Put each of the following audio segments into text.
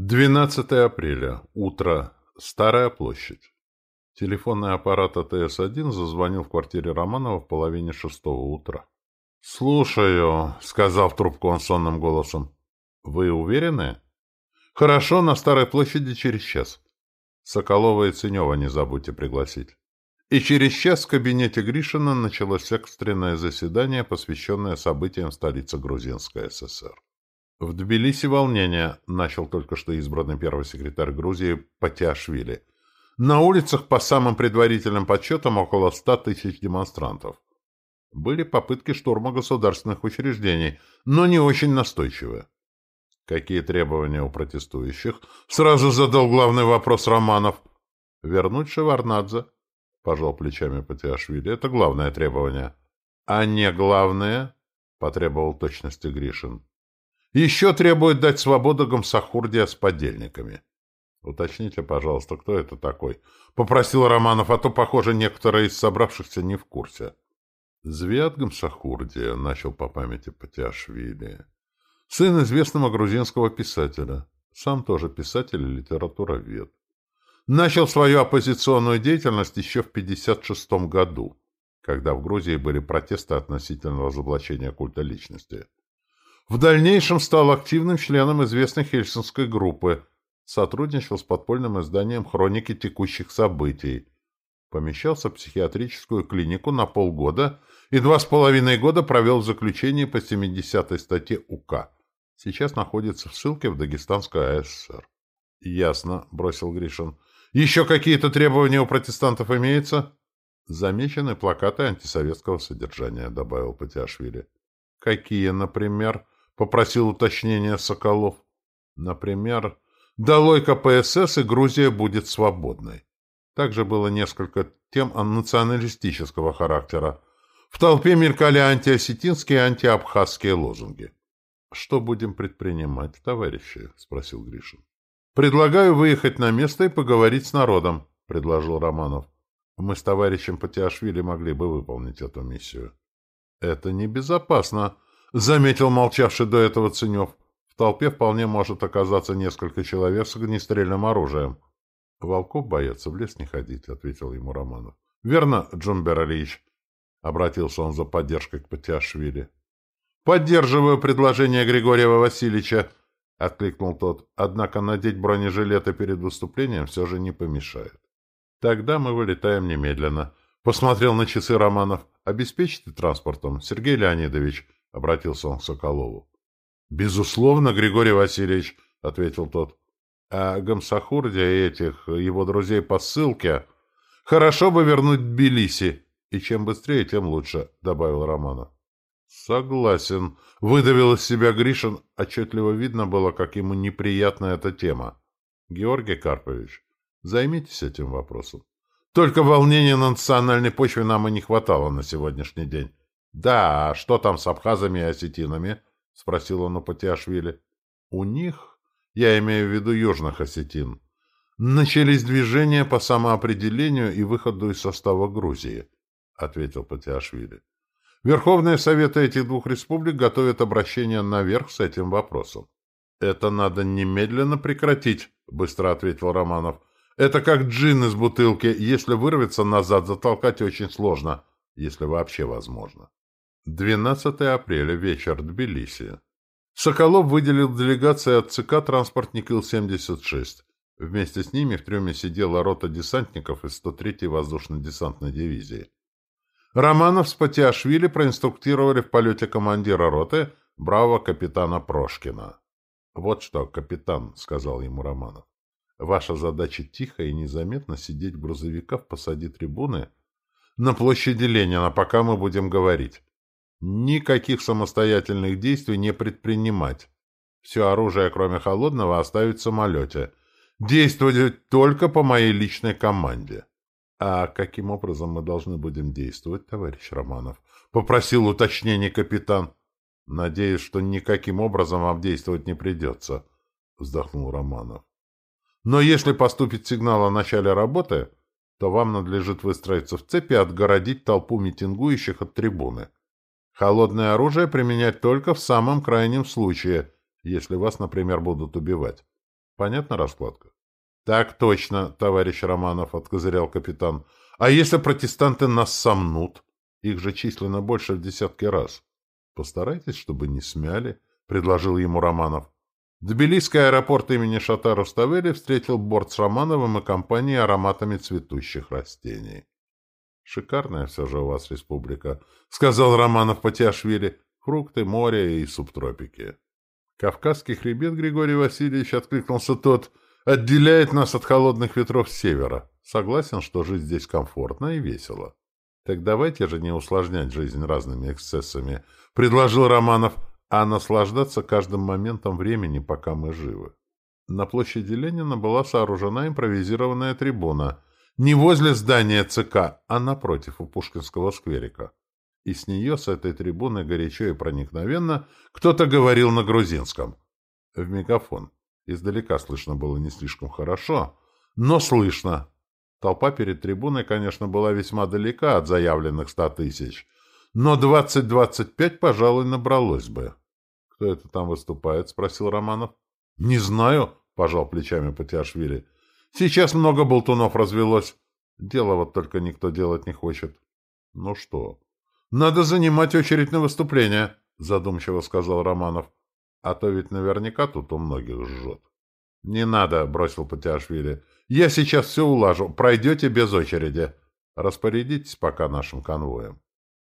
12 апреля. Утро. Старая площадь. Телефонный аппарат АТС-1 зазвонил в квартире Романова в половине шестого утра. «Слушаю», — сказал в трубку он сонным голосом. «Вы уверены?» «Хорошо, на Старой площади через час. Соколова и Ценева не забудьте пригласить». И через час в кабинете Гришина началось экстренное заседание, посвященное событиям столицы Грузинской ССР. В Тбилиси волнение, начал только что избранный первый секретарь Грузии Патиашвили. На улицах, по самым предварительным подсчетам, около ста тысяч демонстрантов. Были попытки штурма государственных учреждений, но не очень настойчивые. Какие требования у протестующих? Сразу задал главный вопрос Романов. Вернуть Шеварнадзе. Пожал плечами Патиашвили. Это главное требование. А не главное? Потребовал точности Гришин. Еще требует дать свободу Гамсахурдия с подельниками. Уточните, пожалуйста, кто это такой? Попросил Романов, а то, похоже, некоторые из собравшихся не в курсе. Звят Гамсахурдия, начал по памяти Патиашвили. Сын известного грузинского писателя. Сам тоже писатель и литературовед. Начал свою оппозиционную деятельность еще в 1956 году, когда в Грузии были протесты относительно разоблачения культа личности. В дальнейшем стал активным членом известной хельсинской группы, сотрудничал с подпольным изданием «Хроники текущих событий», помещался в психиатрическую клинику на полгода и два с половиной года провел в заключении по 70-й статье УК. Сейчас находится в ссылке в Дагестанской АССР. «Ясно», — бросил Гришин. «Еще какие-то требования у протестантов имеются?» «Замечены плакаты антисоветского содержания», — добавил Патиашвили. «Какие, например?» Попросил уточнения Соколов. Например, «Долой КПСС и Грузия будет свободной». Также было несколько тем националистического характера. В толпе мелькали антиосетинские и антиабхазские лозунги. «Что будем предпринимать, товарищи?» — спросил Гришин. «Предлагаю выехать на место и поговорить с народом», — предложил Романов. «Мы с товарищем Патиашвили могли бы выполнить эту миссию». «Это небезопасно», — заметил молчавший до этого Ценев. В толпе вполне может оказаться несколько человек с огнестрельным оружием. — Волков боятся в лес не ходить, — ответил ему Романов. — Верно, Джумбер Алиевич, — обратился он за поддержкой к Патиашвили. — Поддерживаю предложение Григория Васильевича, — откликнул тот. — Однако надеть бронежилеты перед выступлением все же не помешает. — Тогда мы вылетаем немедленно. Посмотрел на часы Романов. — Обеспечьте транспортом, Сергей Леонидович, —— обратился он к Соколову. — Безусловно, Григорий Васильевич, — ответил тот. — А Гамсахурдия и этих его друзей по ссылке хорошо бы вернуть Тбилиси, и чем быстрее, тем лучше, — добавил Романов. — Согласен, — выдавил из себя Гришин. Отчетливо видно было, как ему неприятна эта тема. — Георгий Карпович, займитесь этим вопросом. Только волнения на национальной почве нам и не хватало на сегодняшний день. Да, а что там с абхазами и осетинами? — спросил он у Патиашвили. — У них, я имею в виду южных осетин, начались движения по самоопределению и выходу из состава Грузии, — ответил Патиашвили. Верховные Советы этих двух республик готовят обращение наверх с этим вопросом. — Это надо немедленно прекратить, — быстро ответил Романов. — Это как джин из бутылки. Если вырвется назад, затолкать очень сложно, если вообще возможно. 12 апреля, вечер, Тбилиси. Соколов выделил делегации от ЦК транспортник Ил-76. Вместе с ними в трюме сидела рота десантников из 103-й воздушно-десантной дивизии. Романов с Патиашвили проинструктировали в полете командира роты бравого капитана Прошкина. «Вот что, капитан», — сказал ему Романов, — «ваша задача тихо и незаметно сидеть в грузовиках посади трибуны на площади Ленина, пока мы будем говорить. Никаких самостоятельных действий не предпринимать. Все оружие, кроме холодного, оставить в самолете. Действовать только по моей личной команде. А каким образом мы должны будем действовать, товарищ Романов? Попросил уточнение капитан. Надеюсь, что никаким образом вам действовать не придется, вздохнул Романов. Но если поступит сигнал о начале работы, то вам надлежит выстроиться в цепи и отгородить толпу митингующих от трибуны. Холодное оружие применять только в самом крайнем случае, если вас, например, будут убивать. Понятна раскладка? Так точно, товарищ Романов, откозырял капитан. А если протестанты нас сомнут? Их же численно больше в десятки раз. Постарайтесь, чтобы не смяли, предложил ему Романов. Тбилисский аэропорт имени Шата Руставели встретил борт с Романовым и компанией ароматами цветущих растений. «Шикарная все же у вас республика», — сказал Романов Патиашвили. «Фрукты, море и субтропики». «Кавказский хребет, Григорий Васильевич», — откликнулся тот, — «отделяет нас от холодных ветров севера. Согласен, что жить здесь комфортно и весело». «Так давайте же не усложнять жизнь разными эксцессами», — предложил Романов, «а наслаждаться каждым моментом времени, пока мы живы». На площади Ленина была сооружена импровизированная трибуна — не возле здания ЦК, а напротив, у Пушкинского скверика. И с нее, с этой трибуны, горячо и проникновенно, кто-то говорил на грузинском. В мегафон. Издалека слышно было не слишком хорошо, но слышно. Толпа перед трибуной, конечно, была весьма далека от заявленных ста тысяч, но двадцать-двадцать пять, пожалуй, набралось бы. — Кто это там выступает? — спросил Романов. — Не знаю, — пожал плечами Патиашвили. Сейчас много болтунов развелось. Дело вот только никто делать не хочет. — Ну что? — Надо занимать очередь на выступление, — задумчиво сказал Романов. — А то ведь наверняка тут у многих жжет. — Не надо, — бросил Патиашвили. — Я сейчас все улажу. Пройдете без очереди. Распорядитесь пока нашим конвоем.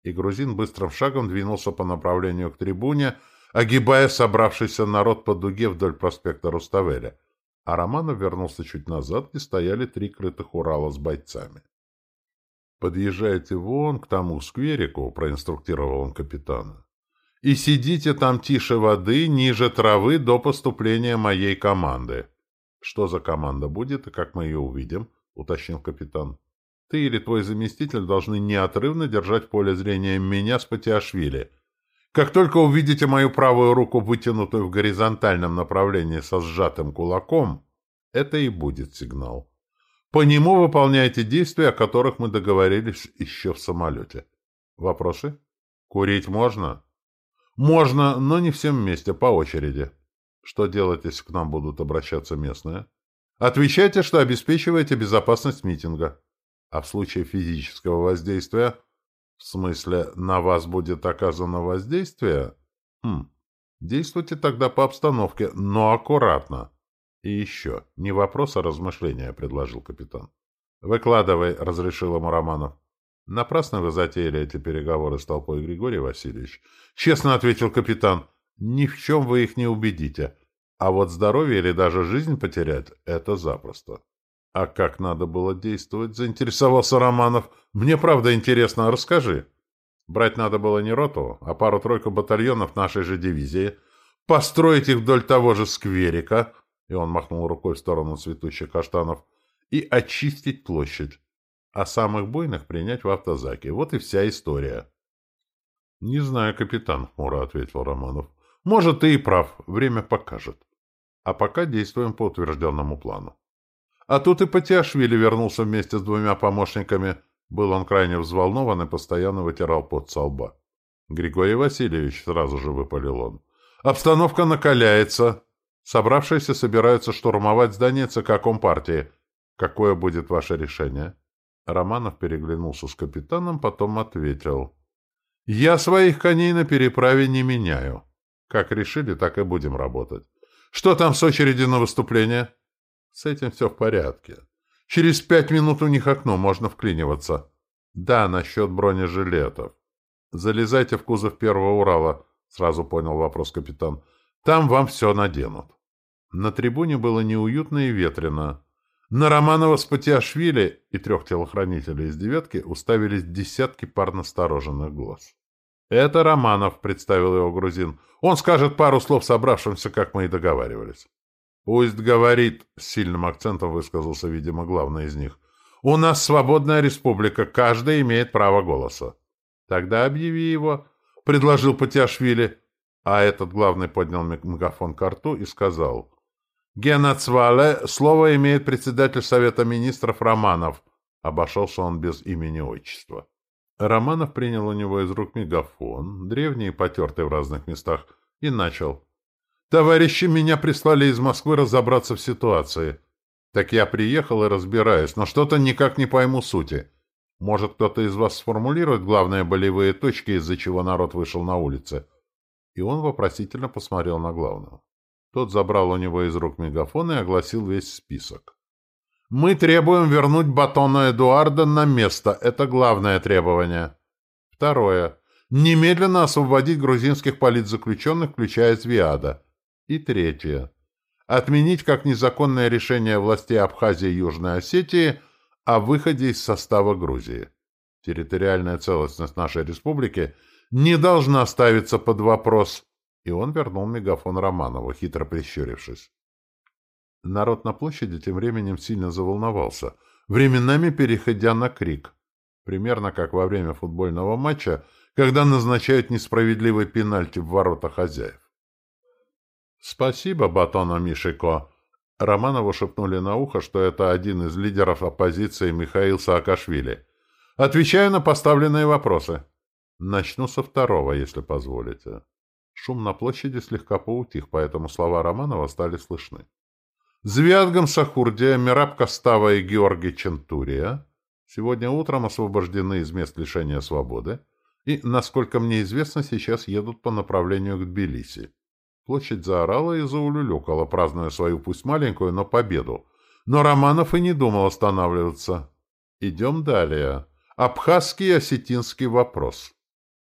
И грузин быстрым шагом двинулся по направлению к трибуне, огибая собравшийся народ по дуге вдоль проспекта Руставеля а Романов вернулся чуть назад, где стояли три крытых Урала с бойцами. «Подъезжайте вон к тому скверику», — проинструктировал он капитана, «и сидите там тише воды, ниже травы до поступления моей команды». «Что за команда будет и как мы ее увидим?» — уточнил капитан. «Ты или твой заместитель должны неотрывно держать поле зрения меня с Патиашвили» Как только увидите мою правую руку, вытянутую в горизонтальном направлении со сжатым кулаком, это и будет сигнал. По нему выполняйте действия, о которых мы договорились еще в самолете. Вопросы? Курить можно? Можно, но не всем вместе, по очереди. Что делать, если к нам будут обращаться местные? Отвечайте, что обеспечиваете безопасность митинга. А в случае физического воздействия – в смысле, на вас будет оказано воздействие? Хм. Действуйте тогда по обстановке, но аккуратно. И еще, не вопрос, а размышления, предложил капитан. Выкладывай, разрешил ему Романов. Напрасно вы затеяли эти переговоры с толпой, Григорий Васильевич. Честно ответил капитан. Ни в чем вы их не убедите. А вот здоровье или даже жизнь потерять — это запросто. — А как надо было действовать? — заинтересовался Романов. — Мне правда интересно, расскажи. Брать надо было не роту, а пару-тройку батальонов нашей же дивизии, построить их вдоль того же скверика, и он махнул рукой в сторону цветущих каштанов, и очистить площадь, а самых буйных принять в автозаке. Вот и вся история. — Не знаю, капитан, — хмуро ответил Романов. — Может, ты и прав, время покажет. А пока действуем по утвержденному плану. А тут и Патиашвили вернулся вместе с двумя помощниками. Был он крайне взволнован и постоянно вытирал пот со лба. Григорий Васильевич сразу же выпалил он. «Обстановка накаляется. Собравшиеся собираются штурмовать здание ЦК Компартии. Какое будет ваше решение?» Романов переглянулся с капитаном, потом ответил. «Я своих коней на переправе не меняю. Как решили, так и будем работать. Что там с очереди на выступление?» С этим все в порядке. Через пять минут у них окно, можно вклиниваться. Да, насчет бронежилетов. Залезайте в кузов первого Урала, сразу понял вопрос капитан. Там вам все наденут. На трибуне было неуютно и ветрено. На Романова с Патиашвили и трех телохранителей из «девятки» уставились десятки пар настороженных глаз. «Это Романов», — представил его грузин. «Он скажет пару слов собравшимся, как мы и договаривались». «Пусть говорит», — с сильным акцентом высказался, видимо, главный из них. «У нас свободная республика, каждый имеет право голоса». «Тогда объяви его», — предложил Патиашвили. А этот главный поднял мегафон к рту и сказал. «Генацвале, слово имеет председатель Совета Министров Романов». Обошелся он без имени-отчества. Романов принял у него из рук мегафон, древний и потертый в разных местах, и начал. Товарищи меня прислали из Москвы разобраться в ситуации. Так я приехал и разбираюсь, но что-то никак не пойму сути. Может, кто-то из вас сформулирует главные болевые точки, из-за чего народ вышел на улицы?» И он вопросительно посмотрел на главного. Тот забрал у него из рук мегафон и огласил весь список. «Мы требуем вернуть батона Эдуарда на место. Это главное требование. Второе. Немедленно освободить грузинских политзаключенных, включая Звиада. И третье. Отменить как незаконное решение властей Абхазии и Южной Осетии – о выходе из состава Грузии. Территориальная целостность нашей республики не должна ставиться под вопрос. И он вернул мегафон Романову, хитро прищурившись. Народ на площади тем временем сильно заволновался, временами переходя на крик. Примерно как во время футбольного матча, когда назначают несправедливый пенальти в ворота хозяев. «Спасибо, Батона Мишико», Романову шепнули на ухо, что это один из лидеров оппозиции Михаил Саакашвили. Отвечаю на поставленные вопросы. Начну со второго, если позволите. Шум на площади слегка поутих, поэтому слова Романова стали слышны. Звядгам Сахурдия, Мираб Костава и Георгий Чентурия сегодня утром освобождены из мест лишения свободы и, насколько мне известно, сейчас едут по направлению к Тбилиси. Площадь заорала и заулюлюкала, празднуя свою пусть маленькую, но победу. Но Романов и не думал останавливаться. Идем далее. Абхазский и осетинский вопрос.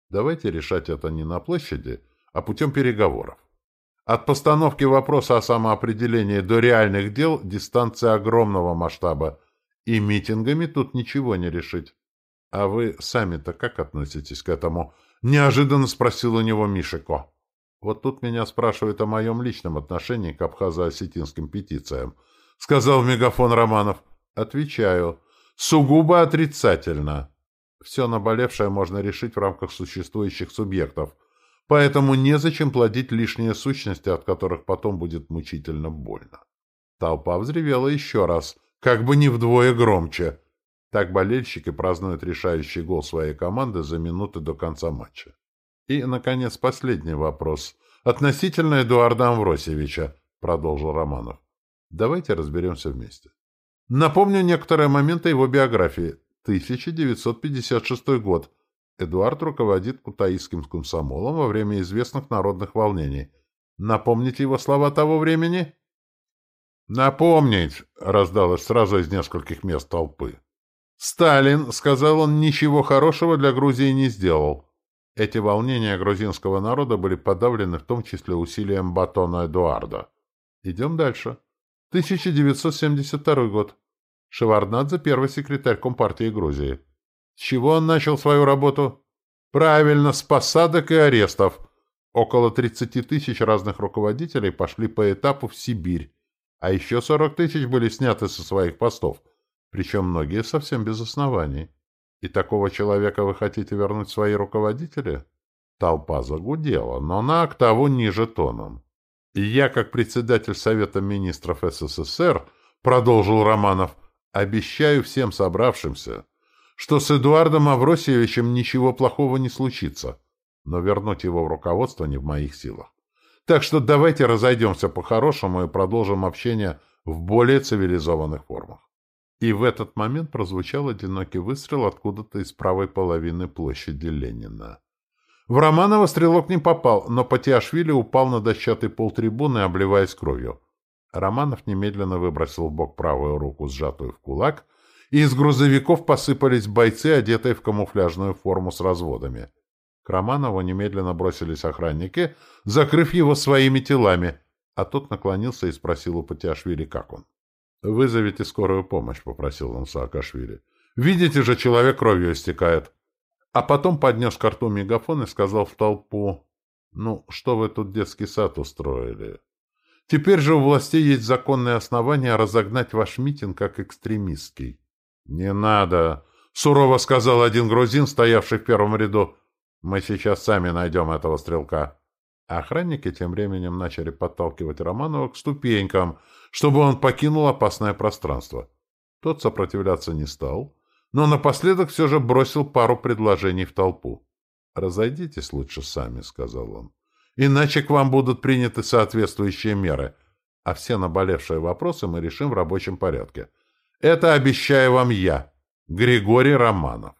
Давайте решать это не на площади, а путем переговоров. От постановки вопроса о самоопределении до реальных дел дистанция огромного масштаба, и митингами тут ничего не решить. А вы сами-то как относитесь к этому? Неожиданно спросил у него Мишико. Вот тут меня спрашивают о моем личном отношении к абхазо-осетинским петициям. Сказал в мегафон Романов. Отвечаю. Сугубо отрицательно. Все наболевшее можно решить в рамках существующих субъектов. Поэтому незачем плодить лишние сущности, от которых потом будет мучительно больно. Толпа взревела еще раз, как бы не вдвое громче. Так болельщики празднуют решающий гол своей команды за минуты до конца матча. И, наконец, последний вопрос. Относительно Эдуарда Амвросевича, продолжил Романов. Давайте разберемся вместе. Напомню некоторые моменты его биографии. 1956 год. Эдуард руководит кутаистским комсомолом во время известных народных волнений. Напомните его слова того времени? «Напомнить!» — раздалось сразу из нескольких мест толпы. «Сталин, — сказал он, — ничего хорошего для Грузии не сделал. Эти волнения грузинского народа были подавлены в том числе усилием Батона Эдуарда. Идем дальше. 1972 год. Шеварднадзе – первый секретарь Компартии Грузии. С чего он начал свою работу? Правильно, с посадок и арестов. Около 30 тысяч разных руководителей пошли по этапу в Сибирь, а еще 40 тысяч были сняты со своих постов, причем многие совсем без оснований. И такого человека вы хотите вернуть свои руководители? Толпа загудела, но на октаву ниже тоном. И я, как председатель Совета министров СССР, продолжил Романов, обещаю всем собравшимся, что с Эдуардом Авросьевичем ничего плохого не случится, но вернуть его в руководство не в моих силах. Так что давайте разойдемся по-хорошему и продолжим общение в более цивилизованных формах. И в этот момент прозвучал одинокий выстрел откуда-то из правой половины площади Ленина. В Романова стрелок не попал, но Патиашвили упал на дощатый пол трибуны, обливаясь кровью. Романов немедленно выбросил в бок правую руку, сжатую в кулак, и из грузовиков посыпались бойцы, одетые в камуфляжную форму с разводами. К Романову немедленно бросились охранники, закрыв его своими телами, а тот наклонился и спросил у Патиашвили, как он. «Вызовите скорую помощь», — попросил он Саакашвили. «Видите же, человек кровью истекает». А потом поднес к рту мегафон и сказал в толпу, «Ну, что вы тут детский сад устроили? Теперь же у властей есть законные основания разогнать ваш митинг как экстремистский». «Не надо», — сурово сказал один грузин, стоявший в первом ряду. «Мы сейчас сами найдем этого стрелка». А охранники тем временем начали подталкивать Романова к ступенькам, чтобы он покинул опасное пространство. Тот сопротивляться не стал, но напоследок все же бросил пару предложений в толпу. «Разойдитесь лучше сами», — сказал он. Иначе к вам будут приняты соответствующие меры. А все наболевшие вопросы мы решим в рабочем порядке. Это обещаю вам я, Григорий Романов.